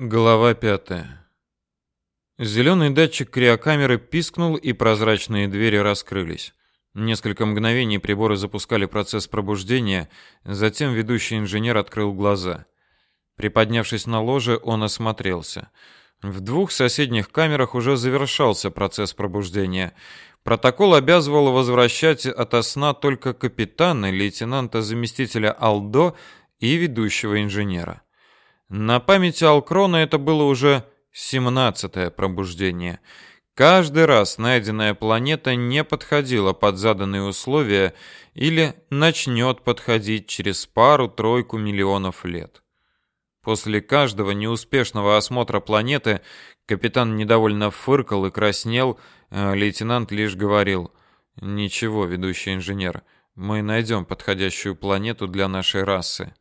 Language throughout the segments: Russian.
Глава пятая. Зеленый датчик криокамеры пискнул, и прозрачные двери раскрылись. Несколько мгновений приборы запускали процесс пробуждения, затем ведущий инженер открыл глаза. Приподнявшись на ложе, он осмотрелся. В двух соседних камерах уже завершался процесс пробуждения. Протокол обязывал возвращать ото сна только капитана, лейтенанта-заместителя Алдо и ведущего инженера. На памяти Алкрона это было уже семнадцатое пробуждение. Каждый раз найденная планета не подходила под заданные условия или начнет подходить через пару-тройку миллионов лет. После каждого неуспешного осмотра планеты капитан недовольно фыркал и краснел, а лейтенант лишь говорил «Ничего, ведущий инженер, мы найдем подходящую планету для нашей расы».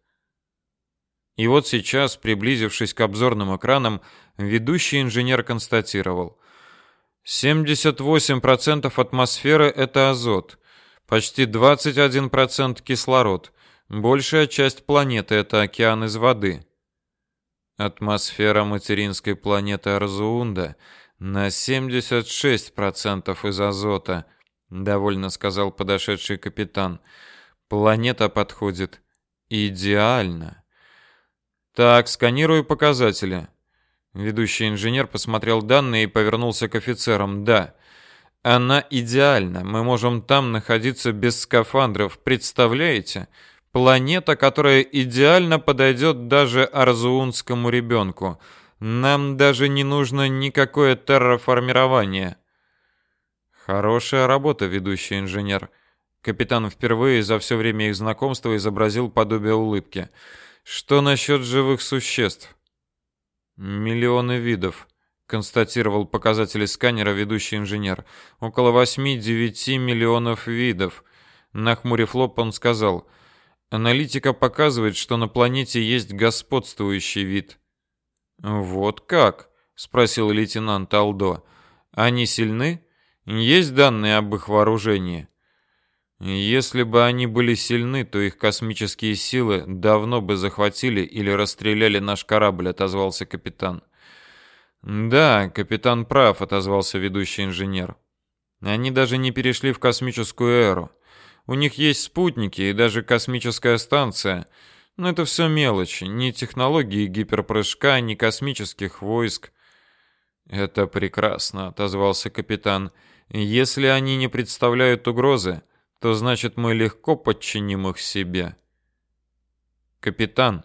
И вот сейчас, приблизившись к обзорным экранам, ведущий инженер констатировал. 78% атмосферы – это азот, почти 21% кислород, большая часть планеты – это океан из воды. Атмосфера материнской планеты Арзуунда на 76% из азота, довольно сказал подошедший капитан. Планета подходит идеально. Так, сканирую показатели. Ведущий инженер посмотрел данные и повернулся к офицерам. Да, она идеальна. Мы можем там находиться без скафандров. Представляете? Планета, которая идеально подойдет даже арзуунскому ребенку. Нам даже не нужно никакое терраформирование. Хорошая работа, ведущий инженер. Капитан впервые за все время их знакомства изобразил подобие улыбки. Что насчет живых существ? Миллионы видов, констатировал показатели сканера ведущий инженер. Около 8-9 миллионов видов. Нахмурив лоб, он сказал: "Аналитика показывает, что на планете есть господствующий вид". "Вот как?" спросил лейтенант Алдо. "Они сильны? Есть данные об их вооружении?" Если бы они были сильны, то их космические силы давно бы захватили или расстреляли наш корабль, отозвался капитан. Да, капитан прав, отозвался ведущий инженер. Они даже не перешли в космическую эру. У них есть спутники и даже космическая станция. Но это все мелочи, ни технологии гиперпрыжка, ни космических войск. Это прекрасно, отозвался капитан. Если они не представляют угрозы, то значит мы легко подчиним их себе. Капитан,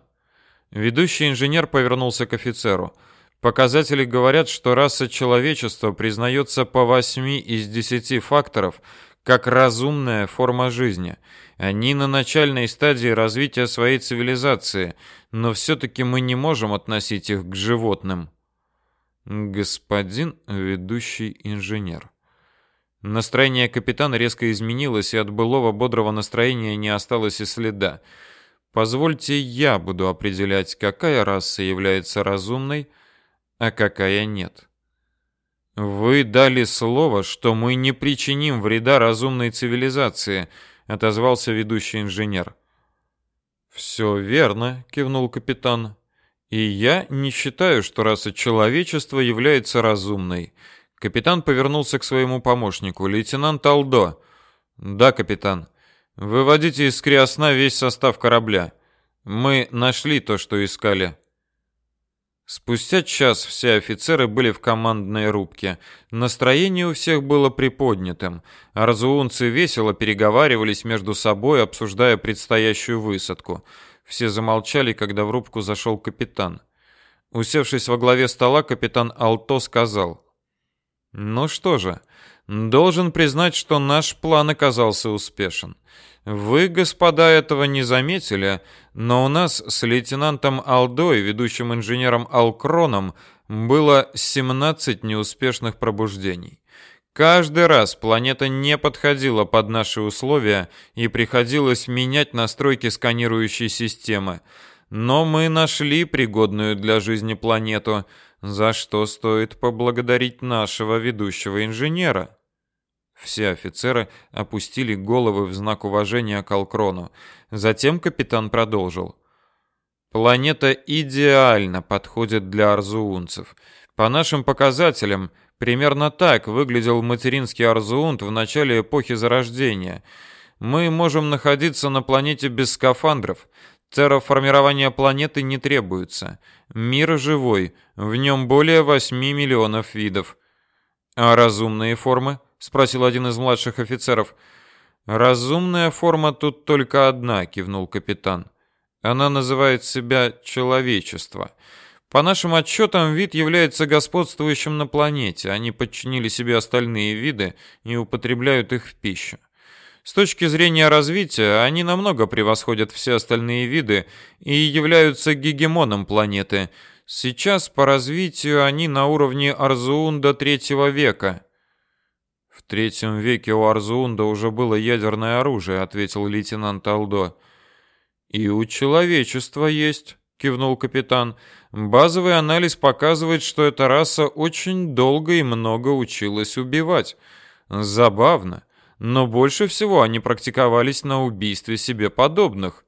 ведущий инженер повернулся к офицеру. Показатели говорят, что раса человечества признается по 8 из 10 факторов как разумная форма жизни. Они на начальной стадии развития своей цивилизации, но все таки мы не можем относить их к животным. Господин ведущий инженер Настроение капитана резко изменилось, и от былого бодрого настроения не осталось и следа. Позвольте я буду определять, какая раса является разумной, а какая нет. Вы дали слово, что мы не причиним вреда разумной цивилизации, отозвался ведущий инженер. «Все верно, кивнул капитан. И я не считаю, что раса человечества является разумной. Капитан повернулся к своему помощнику. «Лейтенант Алдо». «Да, капитан. Выводите из Криосна весь состав корабля. Мы нашли то, что искали». Спустя час все офицеры были в командной рубке. Настроение у всех было приподнятым. Арзуунцы весело переговаривались между собой, обсуждая предстоящую высадку. Все замолчали, когда в рубку зашел капитан. Усевшись во главе стола, капитан Алто сказал: ну что же, должен признать, что наш план оказался успешен. Вы, господа, этого не заметили, но у нас с лейтенантом Алдой, ведущим инженером Алкроном, было 17 неуспешных пробуждений. Каждый раз планета не подходила под наши условия и приходилось менять настройки сканирующей системы. Но мы нашли пригодную для жизни планету, за что стоит поблагодарить нашего ведущего инженера. Все офицеры опустили головы в знак уважения к Алкрону. Затем капитан продолжил. Планета идеально подходит для арзуунцев. По нашим показателям, примерно так выглядел материнский арзуунт в начале эпохи Зарождения. Мы можем находиться на планете без скафандров. Терраформирование планеты не требуется. Мир живой, в нем более 8 миллионов видов. А разумные формы? спросил один из младших офицеров. Разумная форма тут только одна, кивнул капитан. Она называет себя человечество. По нашим отчетам, вид является господствующим на планете. Они подчинили себе остальные виды и употребляют их в пищу. С точки зрения развития, они намного превосходят все остальные виды и являются гегемоном планеты. Сейчас по развитию они на уровне Арзуунда третьего века. В третьем веке у Арзуунда уже было ядерное оружие, ответил лейтенант Алдо. И у человечества есть, кивнул капитан. Базовый анализ показывает, что эта раса очень долго и много училась убивать. Забавно, но больше всего они практиковались на убийстве себе подобных.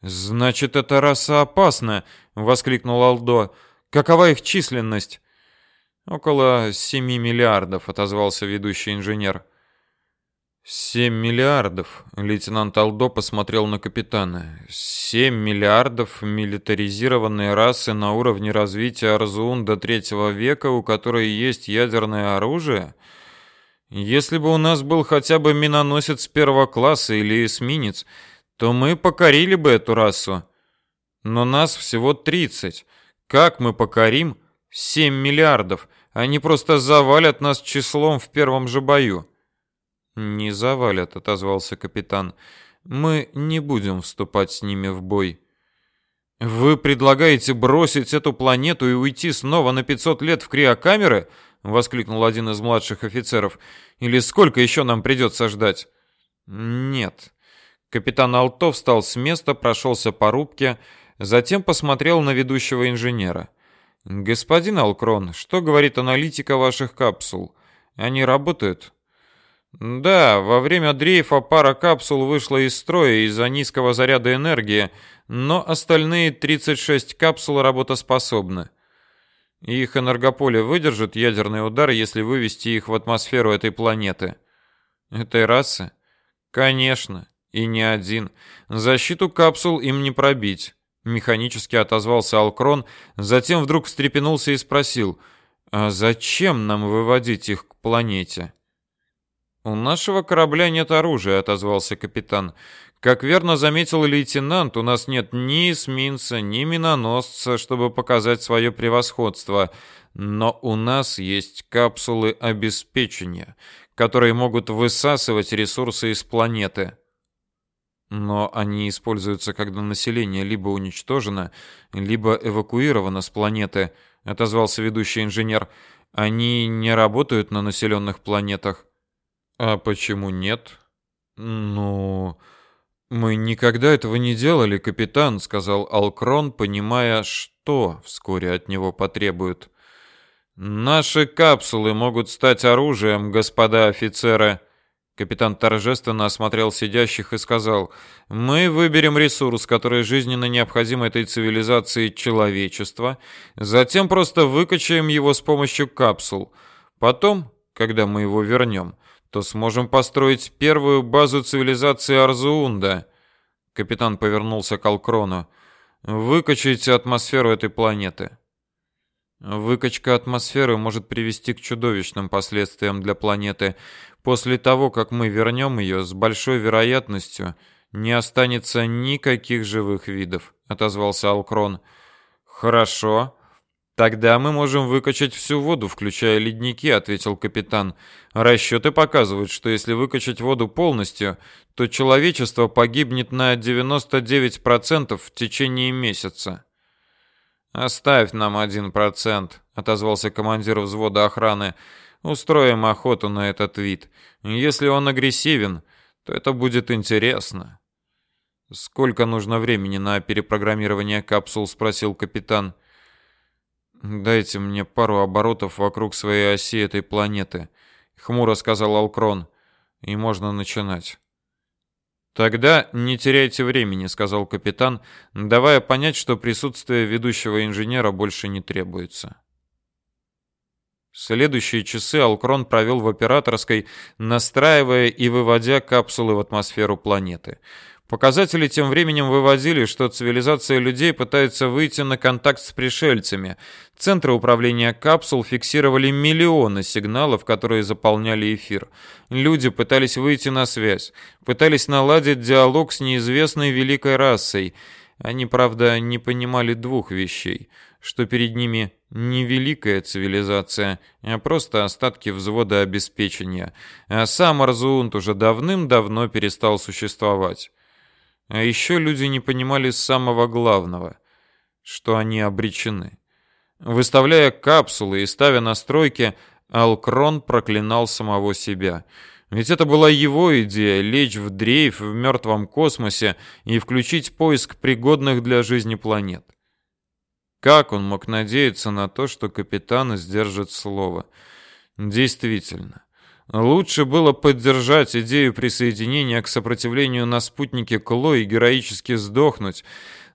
Значит, эта раса опасна, воскликнул Алдо. Какова их численность? Около семи миллиардов, отозвался ведущий инженер. «Семь миллиардов», — лейтенант Алдо посмотрел на капитана. «Семь миллиардов милитаризированные расы на уровне развития Арзуун до третьего века, у которой есть ядерное оружие? Если бы у нас был хотя бы миноносец первого класса или эсминец, то мы покорили бы эту расу. Но нас всего тридцать. Как мы покорим семь миллиардов? Они просто завалят нас числом в первом же бою». «Не завалят», — отозвался капитан. «Мы не будем вступать с ними в бой». «Вы предлагаете бросить эту планету и уйти снова на 500 лет в криокамеры?» — воскликнул один из младших офицеров. «Или сколько еще нам придется ждать?» «Нет». Капитан Алтов встал с места, прошелся по рубке, затем посмотрел на ведущего инженера. «Господин Алкрон, что говорит аналитика ваших капсул? Они работают?» Да, во время дрейфа пара капсул вышла из строя из-за низкого заряда энергии, но остальные 36 капсул работоспособны. Их энергополе выдержит ядерный удар, если вывести их в атмосферу этой планеты. Этой расы? Конечно, и не один. Защиту капсул им не пробить. Механически отозвался Алкрон, затем вдруг встрепенулся и спросил: "А зачем нам выводить их к планете?" «У нашего корабля нет оружия», — отозвался капитан. «Как верно заметил лейтенант, у нас нет ни эсминца, ни миноносца, чтобы показать свое превосходство. Но у нас есть капсулы обеспечения, которые могут высасывать ресурсы из планеты». Но они используются, когда население либо уничтожено, либо эвакуировано с планеты, отозвался ведущий инженер. Они не работают на населенных планетах. А почему нет? Ну, мы никогда этого не делали, капитан, сказал Алкрон, понимая, что вскоре от него потребуют. Наши капсулы могут стать оружием, господа офицеры. Капитан торжественно осмотрел сидящих и сказал: "Мы выберем ресурс, который жизненно необходим этой цивилизации человечества, затем просто выкачаем его с помощью капсул. Потом, когда мы его вернем, то сможем построить первую базу цивилизации Арзуунда. Капитан повернулся к Алкрону. Выкачайте атмосферу этой планеты. Выкачка атмосферы может привести к чудовищным последствиям для планеты. После того, как мы вернем ее, с большой вероятностью не останется никаких живых видов, отозвался Алкрон. Хорошо. Тогда мы можем выкачать всю воду, включая ледники, ответил капитан. Расчеты показывают, что если выкачать воду полностью, то человечество погибнет на 99% в течение месяца. Оставь нам один процент, отозвался командир взвода охраны. Устроим охоту на этот вид. Если он агрессивен, то это будет интересно. Сколько нужно времени на перепрограммирование капсул, спросил капитан. Дайте мне пару оборотов вокруг своей оси этой планеты, хмуро сказал Алкрон. И можно начинать. Тогда не теряйте времени, сказал капитан, давая понять, что присутствие ведущего инженера больше не требуется. Следующие часы Алкрон провел в операторской, настраивая и выводя капсулы в атмосферу планеты. Показатели тем временем выводили, что цивилизация людей пытается выйти на контакт с пришельцами. Центры управления капсул фиксировали миллионы сигналов, которые заполняли эфир. Люди пытались выйти на связь, пытались наладить диалог с неизвестной великой расой. Они, правда, не понимали двух вещей, что перед ними не великая цивилизация, а просто остатки взвода обеспечения, а сам Арзуунт уже давным-давно перестал существовать. А еще люди не понимали самого главного, что они обречены. Выставляя капсулы и ставя настройки, Алкрон проклинал самого себя. Ведь это была его идея лечь в дрейф в мертвом космосе и включить поиск пригодных для жизни планет. Как он мог надеяться на то, что капитан сдержит слово? Действительно, Лучше было поддержать идею присоединения к сопротивлению на спутнике Кло и героически сдохнуть.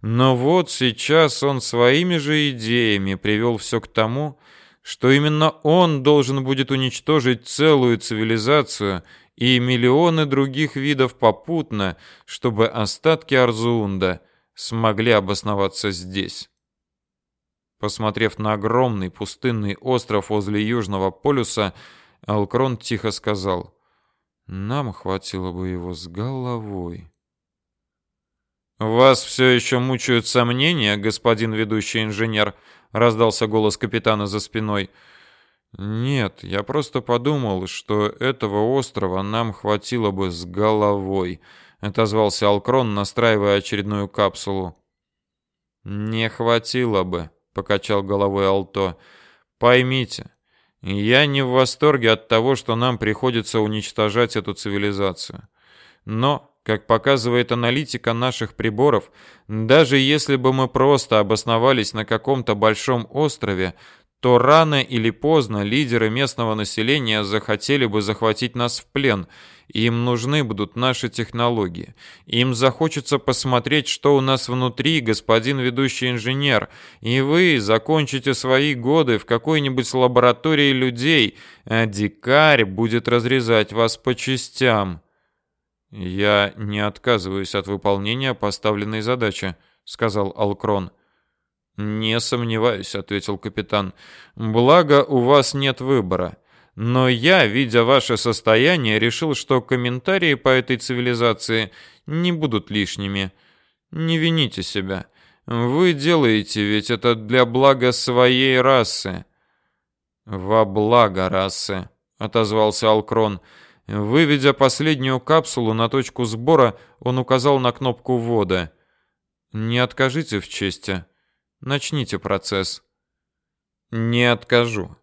Но вот сейчас он своими же идеями привел все к тому, что именно он должен будет уничтожить целую цивилизацию и миллионы других видов попутно, чтобы остатки Арзуунда смогли обосноваться здесь. Посмотрев на огромный пустынный остров возле Южного полюса, Алкрон тихо сказал: "Нам хватило бы его с головой". Вас все еще мучают сомнения, господин ведущий инженер, раздался голос капитана за спиной. Нет, я просто подумал, что этого острова нам хватило бы с головой, отозвался Алкрон, настраивая очередную капсулу. Не хватило бы, покачал головой Алто. Поймите, я не в восторге от того, что нам приходится уничтожать эту цивилизацию. Но, как показывает аналитика наших приборов, даже если бы мы просто обосновались на каком-то большом острове, то рано или поздно лидеры местного населения захотели бы захватить нас в плен – им нужны будут наши технологии. Им захочется посмотреть, что у нас внутри, господин ведущий инженер, и вы закончите свои годы в какой-нибудь лаборатории людей, а дикарь будет разрезать вас по частям. Я не отказываюсь от выполнения поставленной задачи, сказал Алкрон. Не сомневаюсь, ответил капитан. Благо у вас нет выбора. Но я, видя ваше состояние, решил, что комментарии по этой цивилизации не будут лишними. Не вините себя. Вы делаете ведь это для блага своей расы. Во благо расы, отозвался Алкрон. Выведя последнюю капсулу на точку сбора, он указал на кнопку ввода. Не откажите в чести. Начните процесс. Не откажу.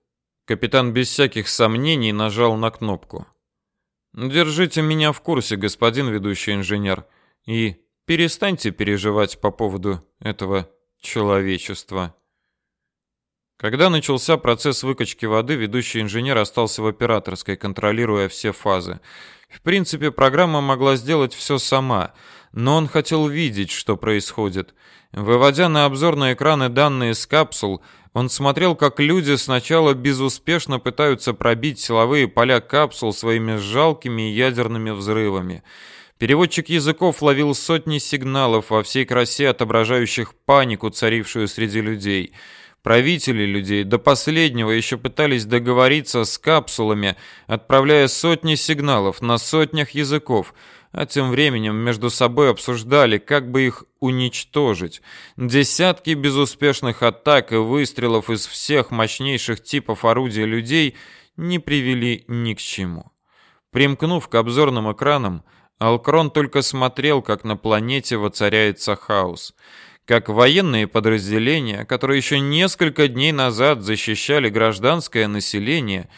Капитан без всяких сомнений нажал на кнопку. Держите меня в курсе, господин ведущий инженер, и перестаньте переживать по поводу этого человечества. Когда начался процесс выкачки воды, ведущий инженер остался в операторской, контролируя все фазы. В принципе, программа могла сделать все сама, но он хотел видеть, что происходит. Выводя на обзорные экраны данные с капсул, он смотрел, как люди сначала безуспешно пытаются пробить силовые поля капсул своими жалкими ядерными взрывами. Переводчик языков ловил сотни сигналов во всей красе, отображающих панику, царившую среди людей. Правители людей до последнего еще пытались договориться с капсулами, отправляя сотни сигналов на сотнях языков – а тем временем между собой обсуждали, как бы их уничтожить. Десятки безуспешных атак и выстрелов из всех мощнейших типов орудий людей не привели ни к чему. Примкнув к обзорным экранам, Алкрон только смотрел, как на планете воцаряется хаос. Как военные подразделения, которые еще несколько дней назад защищали гражданское население,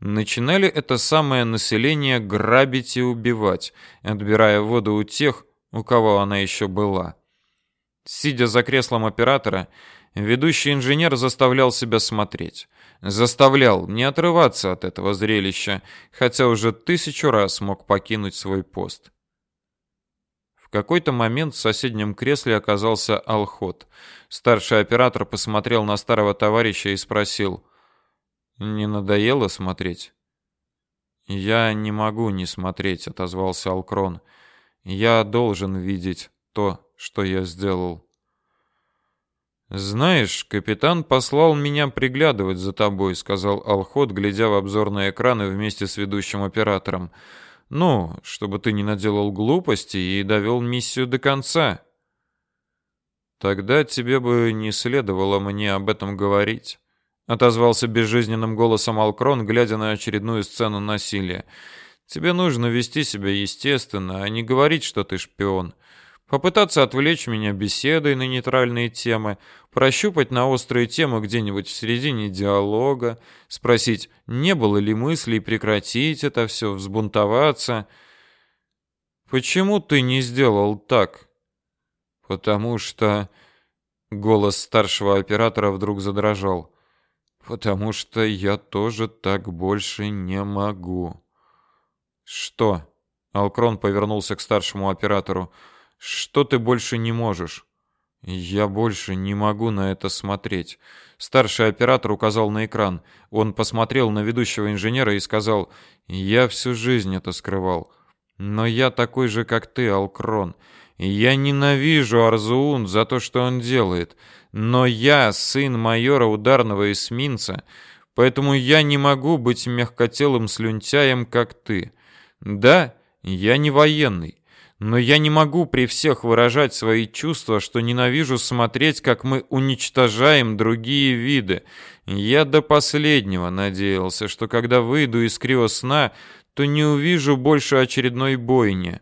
начинали это самое население грабить и убивать, отбирая воду у тех, у кого она еще была. Сидя за креслом оператора, ведущий инженер заставлял себя смотреть. Заставлял не отрываться от этого зрелища, хотя уже тысячу раз мог покинуть свой пост. какой-то момент в соседнем кресле оказался Алхот. Старший оператор посмотрел на старого товарища и спросил: "Не надоело смотреть?" "Я не могу не смотреть", отозвался Алкрон. "Я должен видеть то, что я сделал". Знаешь, капитан послал меня приглядывать за тобой, сказал Алхот, глядя в обзорные экраны вместе с ведущим оператором. Ну, чтобы ты не наделал глупостей и довел миссию до конца. Тогда тебе бы не следовало мне об этом говорить, отозвался безжизненным голосом Алкрон, глядя на очередную сцену насилия. Тебе нужно вести себя естественно, а не говорить, что ты шпион. Попытаться отвлечь меня беседой на нейтральные темы, прощупать на острые темы где-нибудь в середине диалога, спросить, не было ли мыслей прекратить это все, взбунтоваться. Почему ты не сделал так? Потому что голос старшего оператора вдруг задрожал. Потому что я тоже так больше не могу. Что? Алкрон повернулся к старшему оператору. Что ты больше не можешь? Я больше не могу на это смотреть. Старший оператор указал на экран. Он посмотрел на ведущего инженера и сказал: "Я всю жизнь это скрывал, но я такой же, как ты, Алкрон. Я ненавижу Арзуун за то, что он делает, но я сын майора ударного эсминца, поэтому я не могу быть мягкотелым слюнтяем, как ты. Да, я не военный, но я не могу при всех выражать свои чувства, что ненавижу смотреть, как мы уничтожаем другие виды. Я до последнего надеялся, что когда выйду из криосна, то не увижу больше очередной бойни.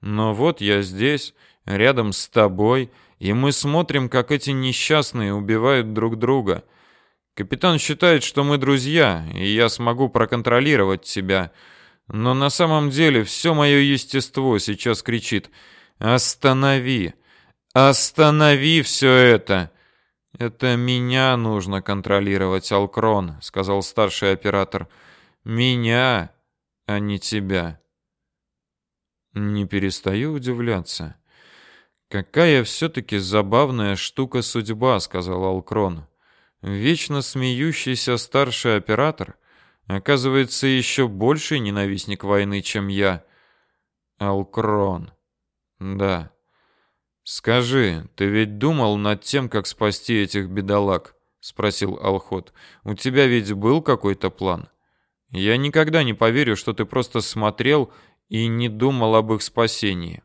Но вот я здесь, рядом с тобой, и мы смотрим, как эти несчастные убивают друг друга. Капитан считает, что мы друзья, и я смогу проконтролировать тебя. Но на самом деле все мое естество сейчас кричит «Останови! Останови все это!» «Это меня нужно контролировать, Алкрон», — сказал старший оператор. «Меня, а не тебя». Не перестаю удивляться. «Какая все-таки забавная штука судьба», — сказал Алкрон. «Вечно смеющийся старший оператор — Оказывается, еще больше ненавистник войны, чем я. Алкрон. Да. Скажи, ты ведь думал над тем, как спасти этих бедолаг? спросил Алхот. У тебя ведь был какой-то план? Я никогда не поверю, что ты просто смотрел и не думал об их спасении.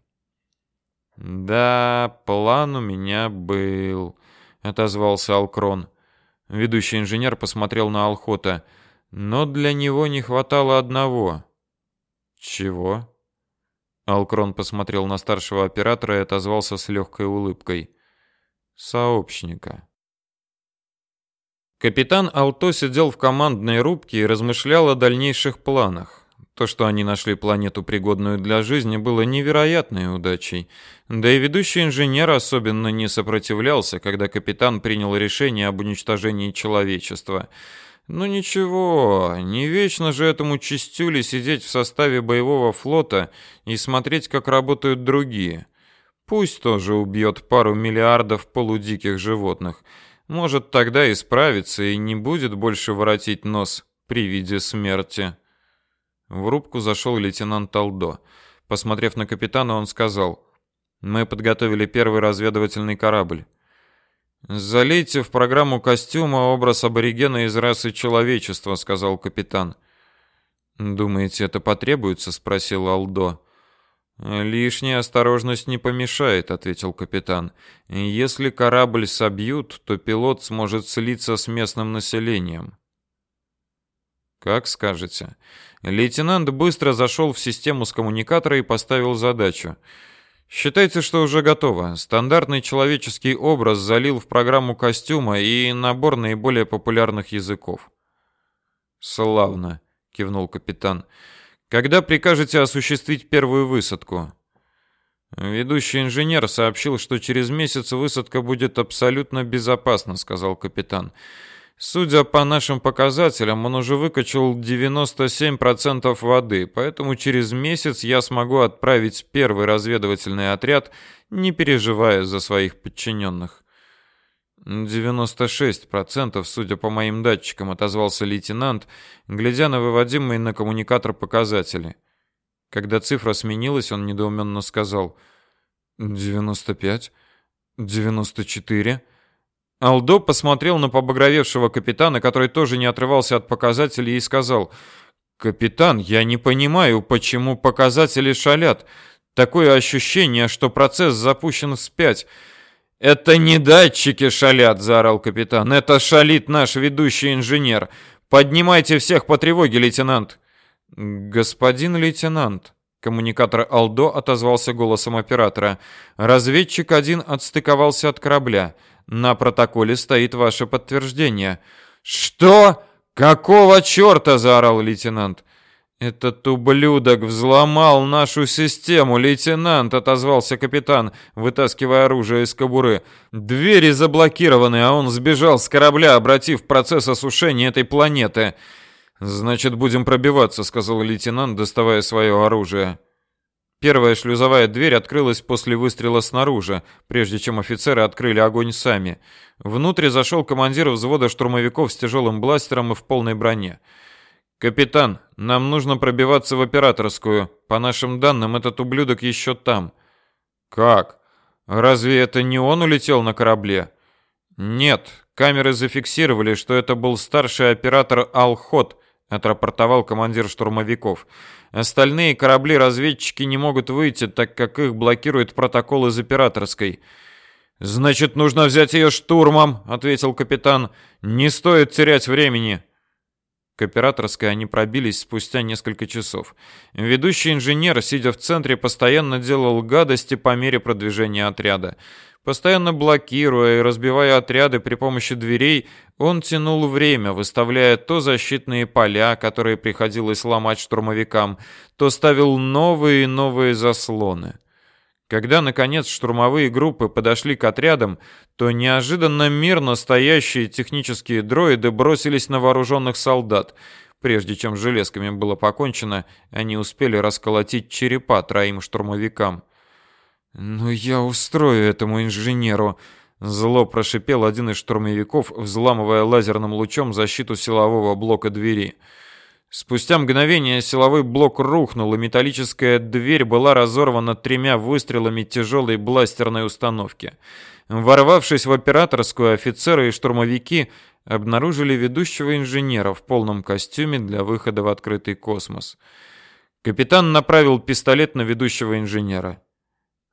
Да, план у меня был, отозвался Алкрон. Ведущий инженер посмотрел на Алхота. Но для него не хватало одного. Чего? Алкрон посмотрел на старшего оператора и отозвался с легкой улыбкой. Сообщника. Капитан Алто сидел в командной рубке и размышлял о дальнейших планах. То, что они нашли планету, пригодную для жизни, было невероятной удачей. Да и ведущий инженер особенно не сопротивлялся, когда капитан принял решение об уничтожении человечества – ну ничего, не вечно же этому чистюле сидеть в составе боевого флота и смотреть, как работают другие. Пусть тоже убьет пару миллиардов полудиких животных. Может, тогда и справится и не будет больше воротить нос при виде смерти. В рубку зашел лейтенант Талдо. Посмотрев на капитана, он сказал: "Мы подготовили первый разведывательный корабль. «Залейте в программу костюма образ аборигена из расы человечества», — сказал капитан. «Думаете, это потребуется?» — спросил Алдо. «Лишняя осторожность не помешает», — ответил капитан. «Если корабль собьют, то пилот сможет слиться с местным населением». «Как скажете». Лейтенант быстро зашел в систему с коммуникатора и поставил задачу — Считайте, что уже готово. Стандартный человеческий образ залил в программу костюма и набор наиболее популярных языков. Славно, кивнул капитан. Когда прикажете осуществить первую высадку? Ведущий инженер сообщил, что через месяц высадка будет абсолютно безопасна, сказал капитан. Судя по нашим показателям, он уже выкачал 97% воды, поэтому через месяц я смогу отправить первый разведывательный отряд, не переживая за своих подчиненных. 96%, судя по моим датчикам, отозвался лейтенант, глядя на выводимые на коммуникатор показатели. Когда цифра сменилась, он недоуменно сказал «95? 94?» Алдо посмотрел на побагровевшего капитана, который тоже не отрывался от показателей, и сказал «Капитан, я не понимаю, почему показатели шалят. Такое ощущение, что процесс запущен вспять». «Это не датчики шалят», — заорал капитан. «Это шалит наш ведущий инженер. Поднимайте всех по тревоге, лейтенант». «Господин лейтенант», — коммуникатор Алдо отозвался голосом оператора. «Разведчик один отстыковался от корабля. На протоколе стоит ваше подтверждение». «Что? Какого черта?» — заорал лейтенант. «Этот ублюдок взломал нашу систему, лейтенант!» — отозвался капитан, вытаскивая оружие из кобуры. «Двери заблокированы, а он сбежал с корабля, обратив процесс осушения этой планеты». «Значит, будем пробиваться», — сказал лейтенант, доставая свое оружие. Первая шлюзовая дверь открылась после выстрела снаружи, прежде чем офицеры открыли огонь сами. Внутрь зашел командир взвода штурмовиков с тяжелым бластером и в полной броне. «Капитан, нам нужно пробиваться в операторскую. По нашим данным, этот ублюдок еще там». «Как? Разве это не он улетел на корабле?» «Нет, камеры зафиксировали, что это был старший оператор Алхот», отрапортовал командир штурмовиков. «Остальные корабли-разведчики не могут выйти, так как их блокирует протокол из операторской». «Значит, нужно взять ее штурмом», — ответил капитан. «Не стоит терять времени». К операторской они пробились спустя несколько часов. Ведущий инженер, сидя в центре, постоянно делал гадости по мере продвижения отряда. Постоянно блокируя и разбивая отряды при помощи дверей, он тянул время, выставляя то защитные поля, которые приходилось ломать штурмовикам, то ставил новые и новые заслоны. Когда, наконец, штурмовые группы подошли к отрядам, то неожиданно мирно стоящие технические дроиды бросились на вооруженных солдат. Прежде чем железками было покончено, они успели расколотить черепа троим штурмовикам. «Ну я устрою этому инженеру!» Зло прошипел один из штурмовиков, взламывая лазерным лучом защиту силового блока двери. Спустя мгновение силовой блок рухнул, и металлическая дверь была разорвана тремя выстрелами тяжелой бластерной установки. Ворвавшись в операторскую, офицеры и штурмовики обнаружили ведущего инженера в полном костюме для выхода в открытый космос. Капитан направил пистолет на ведущего инженера.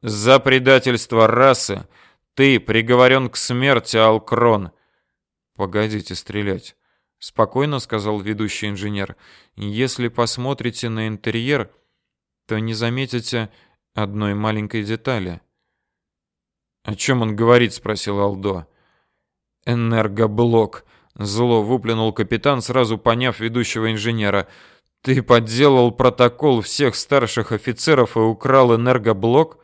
«За предательство расы ты приговорен к смерти, Алкрон!» «Погодите стрелять. Спокойно сказал ведущий инженер. Если посмотрите на интерьер, то не заметите одной маленькой детали. О чем он говорит, спросил Алдо. Энергоблок, зло выплюнул капитан, сразу поняв ведущего инженера. Ты подделал протокол всех старших офицеров и украл энергоблок?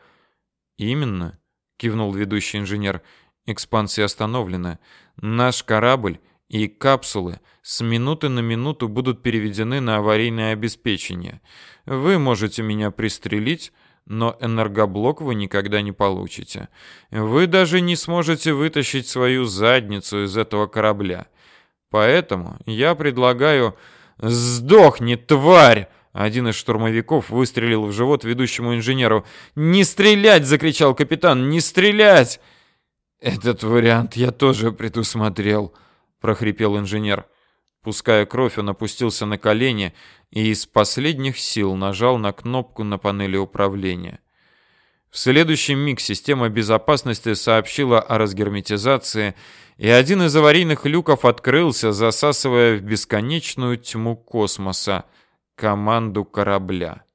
Именно, кивнул ведущий инженер. Экспансия остановлена. Наш корабль и капсулы с минуты на минуту будут переведены на аварийное обеспечение. Вы можете меня пристрелить, но энергоблок вы никогда не получите. Вы даже не сможете вытащить свою задницу из этого корабля. Поэтому я предлагаю «Сдохни, тварь!» Один из штурмовиков выстрелил в живот ведущему инженеру. «Не стрелять!» — закричал капитан. «Не стрелять!» «Этот вариант я тоже предусмотрел», прохрипел инженер. Пуская кровь, он опустился на колени и из последних сил нажал на кнопку на панели управления. В следующий миг система безопасности сообщила о разгерметизации, и один из аварийных люков открылся, засасывая в бесконечную тьму космоса команду корабля.